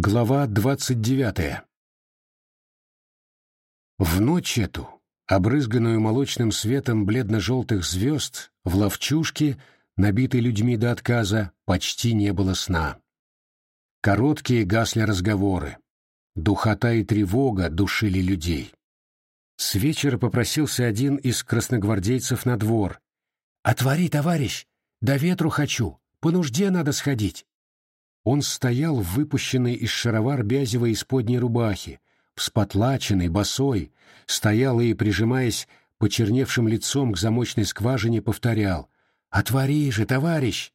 Глава двадцать девятая В ночь эту, обрызганную молочным светом бледно-желтых звезд, в ловчушке, набитой людьми до отказа, почти не было сна. Короткие гасли разговоры. Духота и тревога душили людей. С вечера попросился один из красногвардейцев на двор. «Отвори, товарищ! До ветру хочу! По нужде надо сходить!» Он стоял в выпущенной из шаровар бязевой исподней рубахе, вспотлаченный, босой, стоял и, прижимаясь почерневшим лицом к замочной скважине, повторял «Отвори же, товарищ!»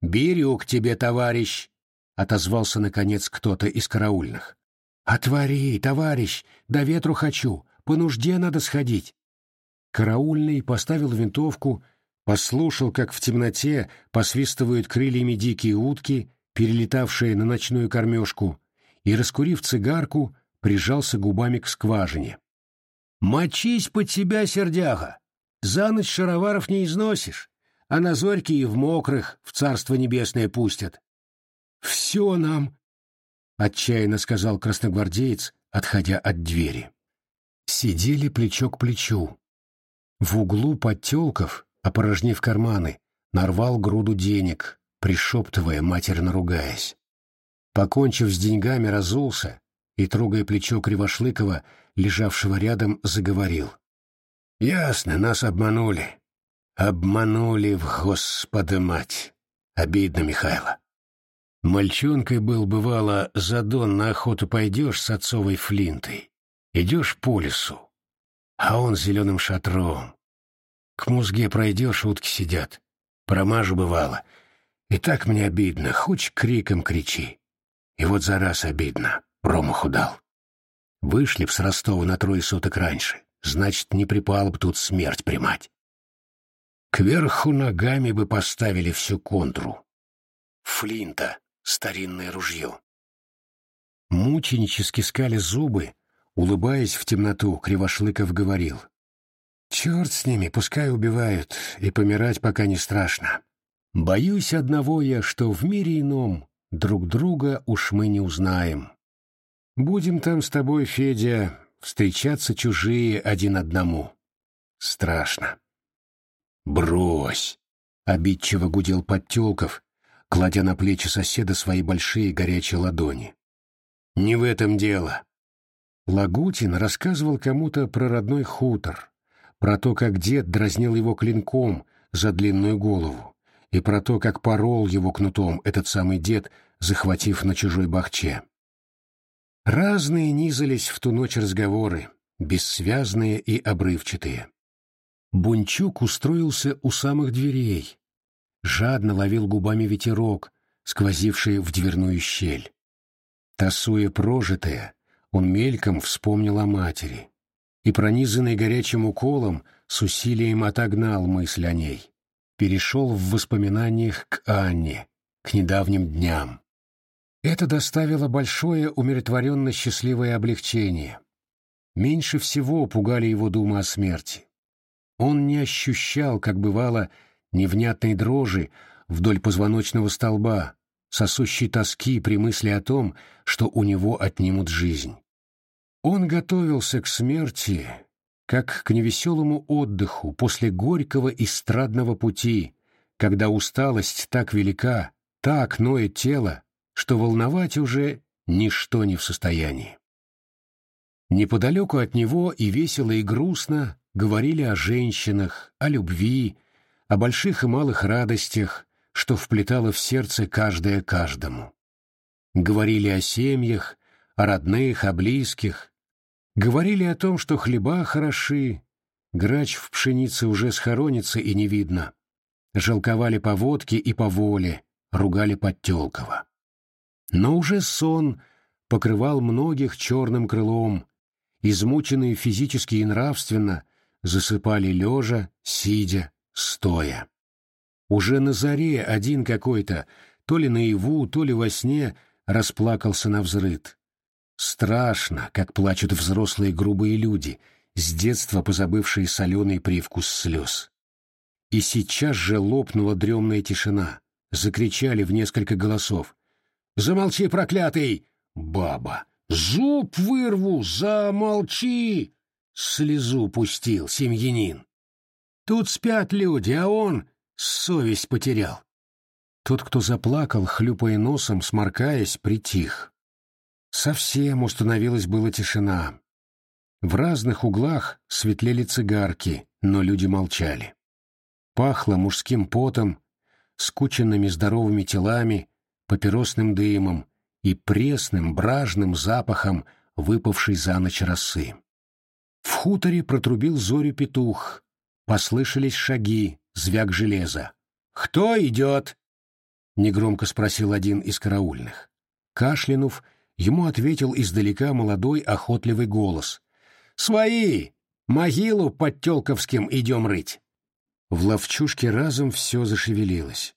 «Бирюк тебе, товарищ!» — отозвался, наконец, кто-то из караульных. «Отвори, товарищ! До ветру хочу! По нужде надо сходить!» Караульный поставил винтовку, послушал, как в темноте посвистывают крыльями дикие утки, перелетавшие на ночную кормежку, и, раскурив цигарку, прижался губами к скважине. «Мочись под себя, сердяга! За ночь шароваров не износишь, а на зорьки и в мокрых в царство небесное пустят». «Все нам!» — отчаянно сказал красногвардеец, отходя от двери. Сидели плечо к плечу. В углу подтелков, опорожнив карманы, нарвал груду денег, пришептывая, матерно ругаясь. Покончив с деньгами, разулся и, трогая плечо Кривошлыкова, лежавшего рядом, заговорил. «Ясно, нас обманули. Обманули в Господа мать. Обидно, Михайло. Мальчонкой был, бывало, задон на охоту пойдешь с отцовой флинтой. Идешь по лесу, а он зеленым шатром. К музге пройдешь, утки сидят. Промажу бывало — и так мне обидно, хоть криком кричи. И вот за раз обидно, промаху дал. Вышли б с Ростова на трое суток раньше, значит, не припала б тут смерть примать. Кверху ногами бы поставили всю контру. Флинта, старинное ружье. Мученически скали зубы, улыбаясь в темноту, Кривошлыков говорил. «Черт с ними, пускай убивают, и помирать пока не страшно. Боюсь одного я, что в мире ином друг друга уж мы не узнаем. Будем там с тобой, Федя, встречаться чужие один одному. Страшно. Брось! Обидчиво гудел Подтелков, кладя на плечи соседа свои большие горячие ладони. Не в этом дело. Лагутин рассказывал кому-то про родной хутор, про то, как дед дразнил его клинком за длинную голову и про то, как порол его кнутом этот самый дед, захватив на чужой бахче. Разные низались в ту ночь разговоры, бессвязные и обрывчатые. Бунчук устроился у самых дверей, жадно ловил губами ветерок, сквозивший в дверную щель. Тасуя прожитое, он мельком вспомнил о матери и, пронизанный горячим уколом, с усилием отогнал мысль о ней перешел в воспоминаниях к Анне, к недавним дням. Это доставило большое умиротворенно счастливое облегчение. Меньше всего пугали его думы о смерти. Он не ощущал, как бывало, невнятной дрожи вдоль позвоночного столба, сосущей тоски при мысли о том, что у него отнимут жизнь. Он готовился к смерти как к невеселому отдыху после горького и страдного пути, когда усталость так велика, так ноет тело, что волновать уже ничто не в состоянии. Неподалеку от него и весело, и грустно говорили о женщинах, о любви, о больших и малых радостях, что вплетало в сердце каждое каждому. Говорили о семьях, о родных, о близких, Говорили о том, что хлеба хороши, грач в пшенице уже схоронится и не видно. Жалковали по водке и по воле, ругали Подтелкова. Но уже сон покрывал многих черным крылом, измученные физически и нравственно засыпали лежа, сидя, стоя. Уже на заре один какой-то, то ли наяву, то ли во сне, расплакался на взрыд. Страшно, как плачут взрослые грубые люди, с детства позабывшие соленый привкус слез. И сейчас же лопнула дремная тишина. Закричали в несколько голосов. «Замолчи, проклятый! Баба. Зуб вырву, замолчи! Слезу пустил семьянин. Тут спят люди, а он совесть потерял. Тот, кто заплакал, хлюпая носом, сморкаясь, притих. Совсем установилась была тишина. В разных углах светлели цигарки, но люди молчали. Пахло мужским потом, скученными здоровыми телами, папиросным дымом и пресным бражным запахом выпавшей за ночь росы. В хуторе протрубил зорю петух. Послышались шаги, звяк железа. «Кто идет?» — негромко спросил один из караульных. Кашлянув, ему ответил издалека молодой охотливый голос. «Свои! Могилу под Телковским идем рыть!» В ловчушке разом все зашевелилось.